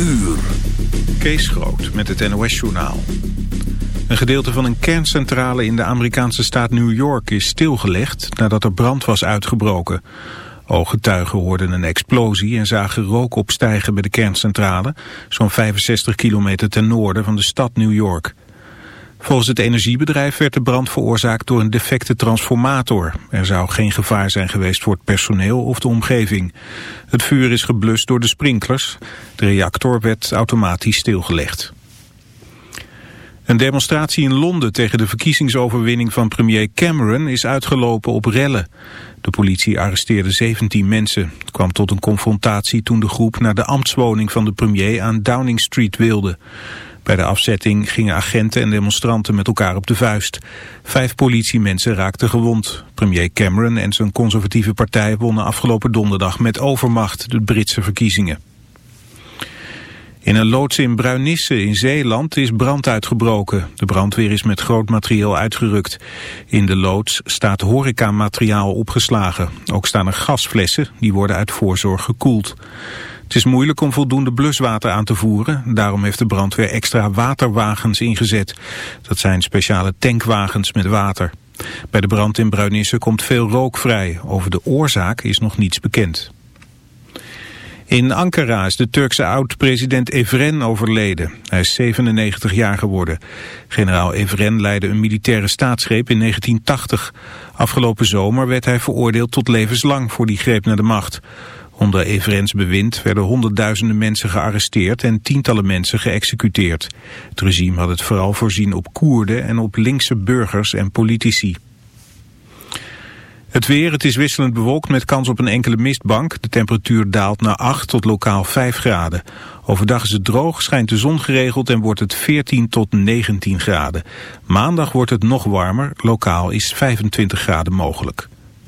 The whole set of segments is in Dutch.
uur. Kees Groot met het NOS-journaal. Een gedeelte van een kerncentrale in de Amerikaanse staat New York is stilgelegd nadat er brand was uitgebroken. Ooggetuigen hoorden een explosie en zagen rook opstijgen bij de kerncentrale, zo'n 65 kilometer ten noorden van de stad New York. Volgens het energiebedrijf werd de brand veroorzaakt door een defecte transformator. Er zou geen gevaar zijn geweest voor het personeel of de omgeving. Het vuur is geblust door de sprinklers. De reactor werd automatisch stilgelegd. Een demonstratie in Londen tegen de verkiezingsoverwinning van premier Cameron is uitgelopen op rellen. De politie arresteerde 17 mensen. Het kwam tot een confrontatie toen de groep naar de ambtswoning van de premier aan Downing Street wilde. Bij de afzetting gingen agenten en demonstranten met elkaar op de vuist. Vijf politiemensen raakten gewond. Premier Cameron en zijn conservatieve partij wonnen afgelopen donderdag met overmacht de Britse verkiezingen. In een loods in Bruinisse in Zeeland is brand uitgebroken. De brandweer is met groot materieel uitgerukt. In de loods staat horecamateriaal opgeslagen. Ook staan er gasflessen, die worden uit voorzorg gekoeld. Het is moeilijk om voldoende bluswater aan te voeren. Daarom heeft de brandweer extra waterwagens ingezet. Dat zijn speciale tankwagens met water. Bij de brand in Bruinisse komt veel rook vrij. Over de oorzaak is nog niets bekend. In Ankara is de Turkse oud-president Evren overleden. Hij is 97 jaar geworden. Generaal Evren leidde een militaire staatsgreep in 1980. Afgelopen zomer werd hij veroordeeld tot levenslang voor die greep naar de macht. Onder Evrens bewind werden honderdduizenden mensen gearresteerd en tientallen mensen geëxecuteerd. Het regime had het vooral voorzien op Koerden en op linkse burgers en politici. Het weer, het is wisselend bewolkt met kans op een enkele mistbank. De temperatuur daalt naar 8 tot lokaal 5 graden. Overdag is het droog, schijnt de zon geregeld en wordt het 14 tot 19 graden. Maandag wordt het nog warmer, lokaal is 25 graden mogelijk.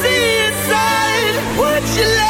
See inside. Would you let